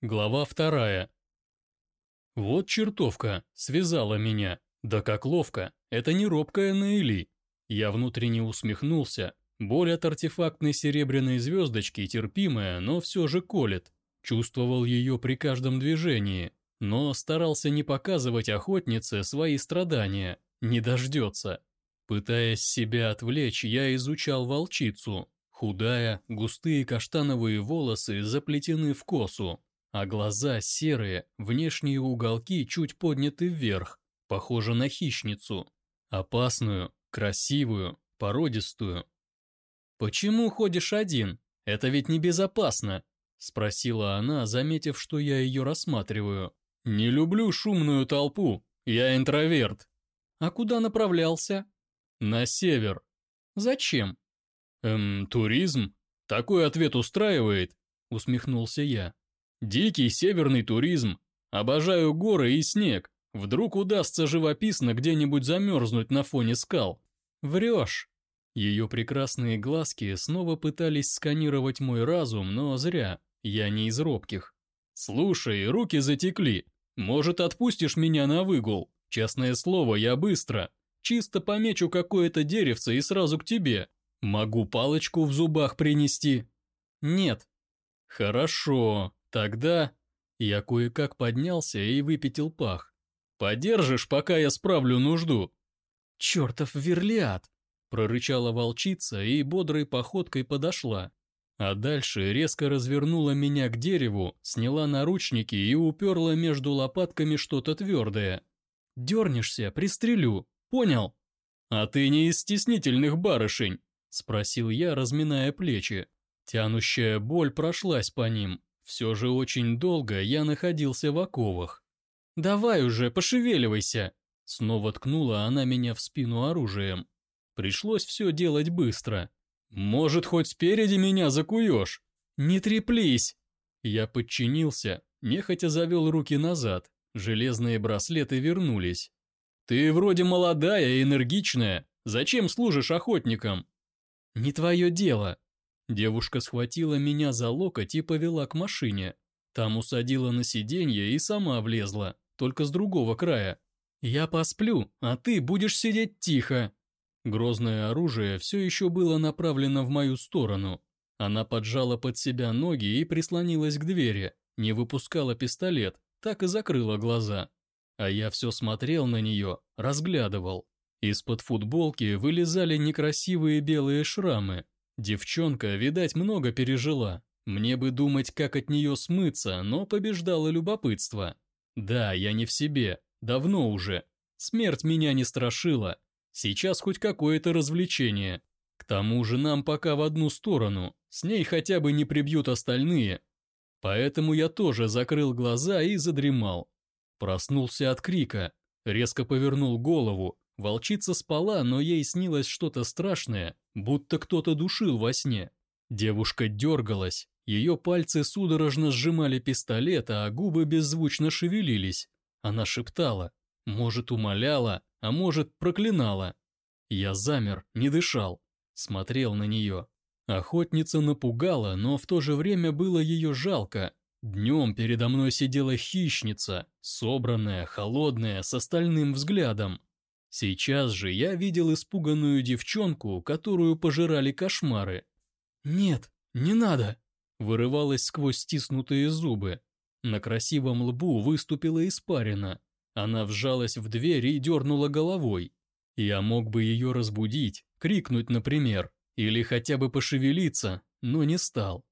Глава вторая. Вот чертовка, связала меня. Да как ловко, это не робкая Наэли. Я внутренне усмехнулся. Боль от артефактной серебряной звездочки терпимая, но все же колет. Чувствовал ее при каждом движении, но старался не показывать охотнице свои страдания. Не дождется. Пытаясь себя отвлечь, я изучал волчицу. Худая, густые каштановые волосы заплетены в косу, а глаза серые, внешние уголки чуть подняты вверх, похоже на хищницу. Опасную, красивую, породистую. «Почему ходишь один? Это ведь небезопасно», – спросила она, заметив, что я ее рассматриваю. «Не люблю шумную толпу, я интроверт». «А куда направлялся?» «На север». «Зачем?» «Эм, туризм? Такой ответ устраивает?» – усмехнулся я. Дикий северный туризм. Обожаю горы и снег. Вдруг удастся живописно где-нибудь замерзнуть на фоне скал. Врешь. Ее прекрасные глазки снова пытались сканировать мой разум, но зря. Я не из робких. Слушай, руки затекли. Может, отпустишь меня на выгул? Честное слово, я быстро. Чисто помечу какое-то деревце и сразу к тебе. Могу палочку в зубах принести. Нет. Хорошо. Тогда я кое-как поднялся и выпятил пах. «Подержишь, пока я справлю нужду?» «Чертов верлиат!» – прорычала волчица и бодрой походкой подошла. А дальше резко развернула меня к дереву, сняла наручники и уперла между лопатками что-то твердое. «Дернешься, пристрелю, понял?» «А ты не из стеснительных барышень?» – спросил я, разминая плечи. Тянущая боль прошлась по ним, все же очень долго я находился в оковах. «Давай уже, пошевеливайся!» Снова ткнула она меня в спину оружием. Пришлось все делать быстро. «Может, хоть спереди меня закуешь?» «Не треплись!» Я подчинился, нехотя завел руки назад. Железные браслеты вернулись. «Ты вроде молодая и энергичная. Зачем служишь охотникам?» «Не твое дело», Девушка схватила меня за локоть и повела к машине. Там усадила на сиденье и сама влезла, только с другого края. «Я посплю, а ты будешь сидеть тихо». Грозное оружие все еще было направлено в мою сторону. Она поджала под себя ноги и прислонилась к двери, не выпускала пистолет, так и закрыла глаза. А я все смотрел на нее, разглядывал. Из-под футболки вылезали некрасивые белые шрамы, Девчонка, видать, много пережила. Мне бы думать, как от нее смыться, но побеждало любопытство. Да, я не в себе, давно уже. Смерть меня не страшила. Сейчас хоть какое-то развлечение. К тому же нам пока в одну сторону, с ней хотя бы не прибьют остальные. Поэтому я тоже закрыл глаза и задремал. Проснулся от крика, резко повернул голову, Волчица спала, но ей снилось что-то страшное, будто кто-то душил во сне. Девушка дергалась, ее пальцы судорожно сжимали пистолет, а губы беззвучно шевелились. Она шептала, может умоляла, а может проклинала. Я замер, не дышал, смотрел на нее. Охотница напугала, но в то же время было ее жалко. Днем передо мной сидела хищница, собранная, холодная, с остальным взглядом. Сейчас же я видел испуганную девчонку, которую пожирали кошмары. «Нет, не надо!» Вырывалась сквозь стиснутые зубы. На красивом лбу выступила испарина. Она вжалась в дверь и дернула головой. Я мог бы ее разбудить, крикнуть, например, или хотя бы пошевелиться, но не стал.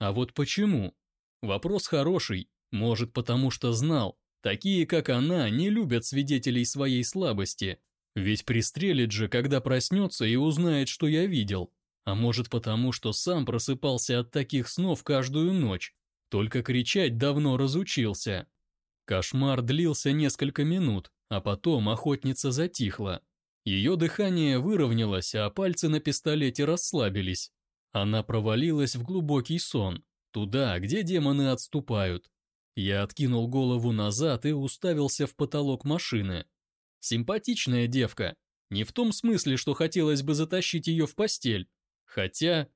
А вот почему? Вопрос хороший, может потому что знал, Такие, как она, не любят свидетелей своей слабости. Ведь пристрелит же, когда проснется и узнает, что я видел. А может потому, что сам просыпался от таких снов каждую ночь. Только кричать давно разучился. Кошмар длился несколько минут, а потом охотница затихла. Ее дыхание выровнялось, а пальцы на пистолете расслабились. Она провалилась в глубокий сон, туда, где демоны отступают. Я откинул голову назад и уставился в потолок машины. Симпатичная девка. Не в том смысле, что хотелось бы затащить ее в постель. Хотя...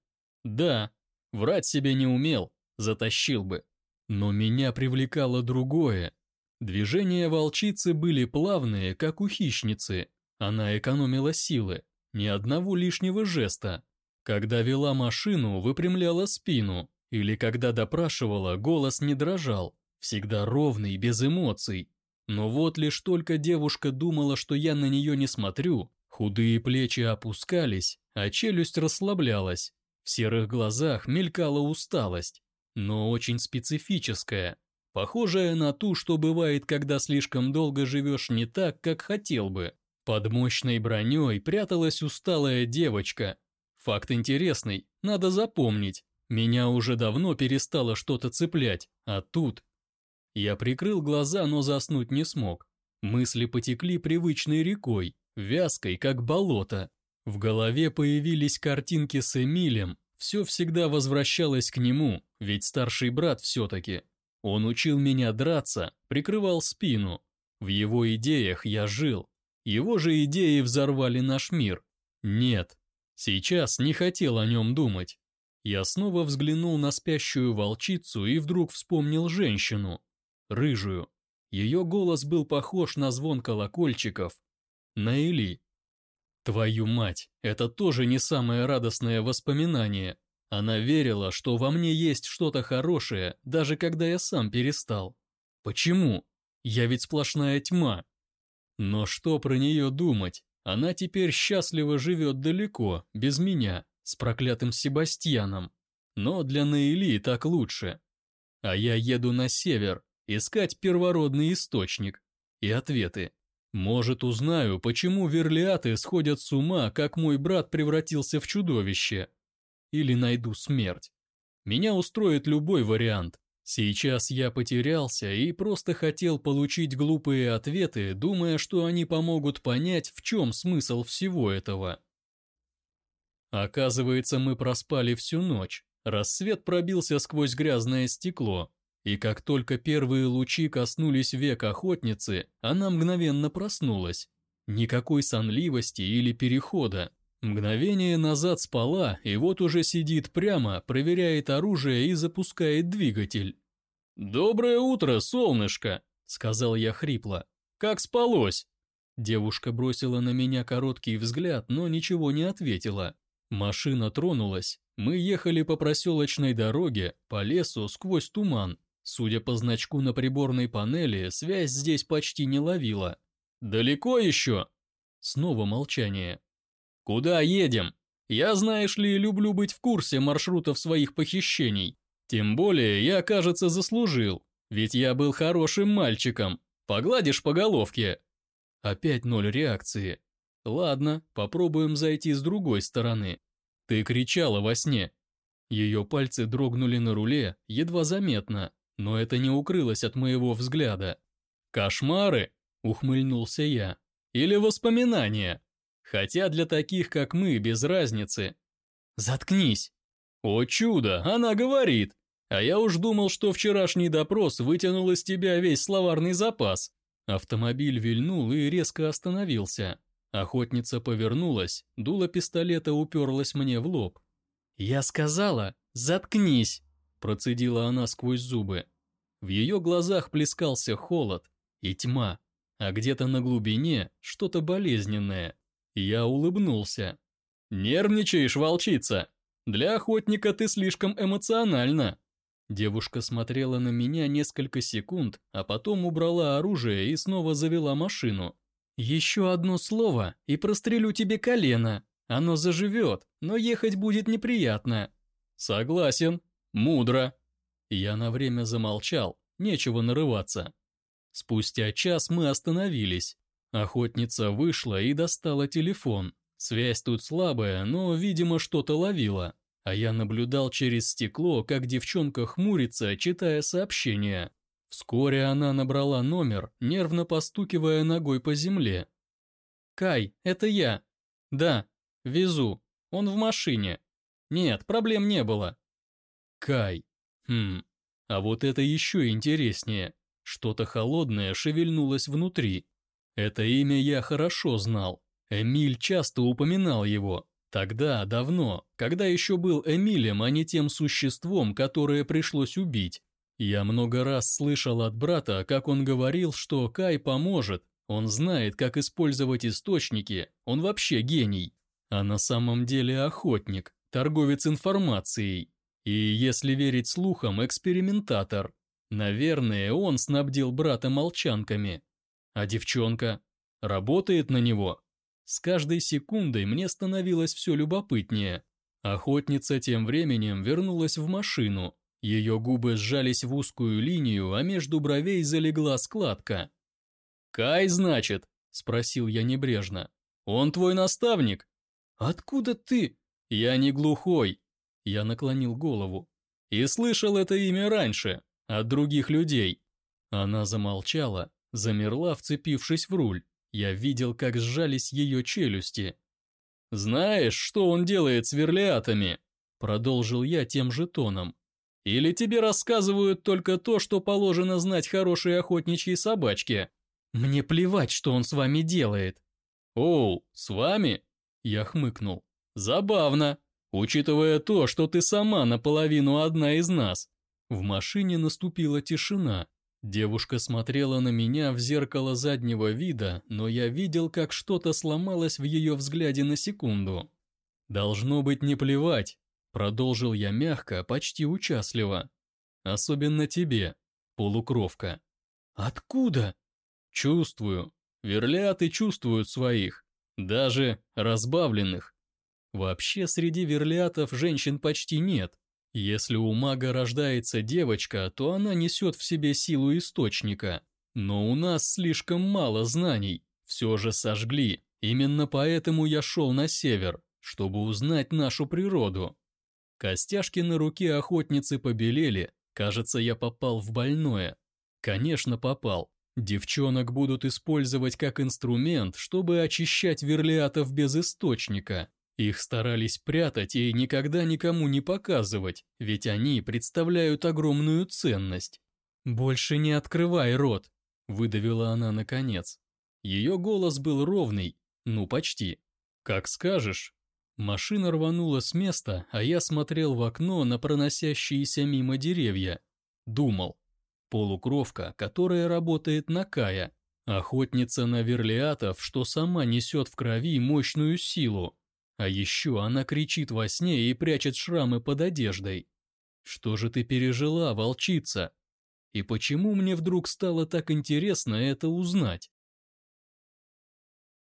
Да, врать себе не умел, затащил бы. Но меня привлекало другое. Движения волчицы были плавные, как у хищницы. Она экономила силы, ни одного лишнего жеста. Когда вела машину, выпрямляла спину, или когда допрашивала, голос не дрожал, всегда ровный, без эмоций. Но вот лишь только девушка думала, что я на нее не смотрю, худые плечи опускались, а челюсть расслаблялась. В серых глазах мелькала усталость, но очень специфическая, похожая на ту, что бывает, когда слишком долго живешь не так, как хотел бы. Под мощной броней пряталась усталая девочка. Факт интересный, надо запомнить. Меня уже давно перестало что-то цеплять, а тут... Я прикрыл глаза, но заснуть не смог. Мысли потекли привычной рекой, вязкой, как болото. В голове появились картинки с Эмилем, все всегда возвращалось к нему, ведь старший брат все-таки. Он учил меня драться, прикрывал спину. В его идеях я жил. Его же идеи взорвали наш мир. Нет, сейчас не хотел о нем думать. Я снова взглянул на спящую волчицу и вдруг вспомнил женщину. Рыжую. Ее голос был похож на звон колокольчиков. На Эли. Твою мать, это тоже не самое радостное воспоминание. Она верила, что во мне есть что-то хорошее, даже когда я сам перестал. Почему? Я ведь сплошная тьма. Но что про нее думать? Она теперь счастливо живет далеко, без меня, с проклятым Себастьяном. Но для Наили так лучше. А я еду на север, искать первородный источник. И ответы. Может, узнаю, почему верлиаты сходят с ума, как мой брат превратился в чудовище. Или найду смерть. Меня устроит любой вариант. Сейчас я потерялся и просто хотел получить глупые ответы, думая, что они помогут понять, в чем смысл всего этого. Оказывается, мы проспали всю ночь. Рассвет пробился сквозь грязное стекло, и как только первые лучи коснулись век охотницы, она мгновенно проснулась. Никакой сонливости или перехода. Мгновение назад спала, и вот уже сидит прямо, проверяет оружие и запускает двигатель. «Доброе утро, солнышко!» – сказал я хрипло. «Как спалось?» Девушка бросила на меня короткий взгляд, но ничего не ответила. Машина тронулась. Мы ехали по проселочной дороге, по лесу, сквозь туман. Судя по значку на приборной панели, связь здесь почти не ловила. «Далеко еще?» Снова молчание. «Куда едем? Я, знаешь ли, люблю быть в курсе маршрутов своих похищений. Тем более я, кажется, заслужил, ведь я был хорошим мальчиком. Погладишь по головке?» Опять ноль реакции. Ладно, попробуем зайти с другой стороны. Ты кричала во сне. Ее пальцы дрогнули на руле, едва заметно, но это не укрылось от моего взгляда. «Кошмары?» – ухмыльнулся я. «Или воспоминания? Хотя для таких, как мы, без разницы». «Заткнись!» «О чудо, она говорит! А я уж думал, что вчерашний допрос вытянул из тебя весь словарный запас». Автомобиль вильнул и резко остановился. Охотница повернулась, дуло пистолета уперлась мне в лоб. «Я сказала, заткнись!» Процедила она сквозь зубы. В ее глазах плескался холод и тьма, а где-то на глубине что-то болезненное. Я улыбнулся. «Нервничаешь, волчица? Для охотника ты слишком эмоциональна». Девушка смотрела на меня несколько секунд, а потом убрала оружие и снова завела машину. «Еще одно слово, и прострелю тебе колено. Оно заживет, но ехать будет неприятно». «Согласен», Мудро. Я на время замолчал, нечего нарываться. Спустя час мы остановились. Охотница вышла и достала телефон. Связь тут слабая, но, видимо, что-то ловила. А я наблюдал через стекло, как девчонка хмурится, читая сообщение. Вскоре она набрала номер, нервно постукивая ногой по земле. «Кай, это я. Да, везу. Он в машине. Нет, проблем не было. Кай. Хм, а вот это еще интереснее. Что-то холодное шевельнулось внутри. Это имя я хорошо знал. Эмиль часто упоминал его. Тогда, давно, когда еще был Эмилем, а не тем существом, которое пришлось убить. Я много раз слышал от брата, как он говорил, что Кай поможет, он знает, как использовать источники, он вообще гений. А на самом деле охотник, торговец информацией. И, если верить слухам, экспериментатор. Наверное, он снабдил брата молчанками. А девчонка? Работает на него? С каждой секундой мне становилось все любопытнее. Охотница тем временем вернулась в машину. Ее губы сжались в узкую линию, а между бровей залегла складка. «Кай, значит?» – спросил я небрежно. «Он твой наставник?» «Откуда ты?» «Я не глухой». Я наклонил голову. «И слышал это имя раньше, от других людей». Она замолчала, замерла, вцепившись в руль. Я видел, как сжались ее челюсти. «Знаешь, что он делает с верлиатами?» Продолжил я тем же тоном. «Или тебе рассказывают только то, что положено знать хорошей охотничьей собачке?» «Мне плевать, что он с вами делает». «Оу, с вами?» Я хмыкнул. «Забавно, учитывая то, что ты сама наполовину одна из нас». В машине наступила тишина. Девушка смотрела на меня в зеркало заднего вида, но я видел, как что-то сломалось в ее взгляде на секунду. «Должно быть не плевать», — продолжил я мягко, почти участливо. «Особенно тебе, полукровка». «Откуда?» «Чувствую. Верляты чувствуют своих, даже разбавленных. Вообще среди верлятов женщин почти нет, если у мага рождается девочка, то она несет в себе силу источника. Но у нас слишком мало знаний, все же сожгли. Именно поэтому я шел на север, чтобы узнать нашу природу. Костяшки на руке охотницы побелели, кажется, я попал в больное. Конечно, попал. Девчонок будут использовать как инструмент, чтобы очищать верлиатов без источника. Их старались прятать и никогда никому не показывать, ведь они представляют огромную ценность. «Больше не открывай рот», – выдавила она наконец. Ее голос был ровный, ну почти. «Как скажешь». Машина рванула с места, а я смотрел в окно на проносящиеся мимо деревья. Думал. Полукровка, которая работает на Кая. Охотница на верлиатов, что сама несет в крови мощную силу, а еще она кричит во сне и прячет шрамы под одеждой. Что же ты пережила, волчица? И почему мне вдруг стало так интересно это узнать?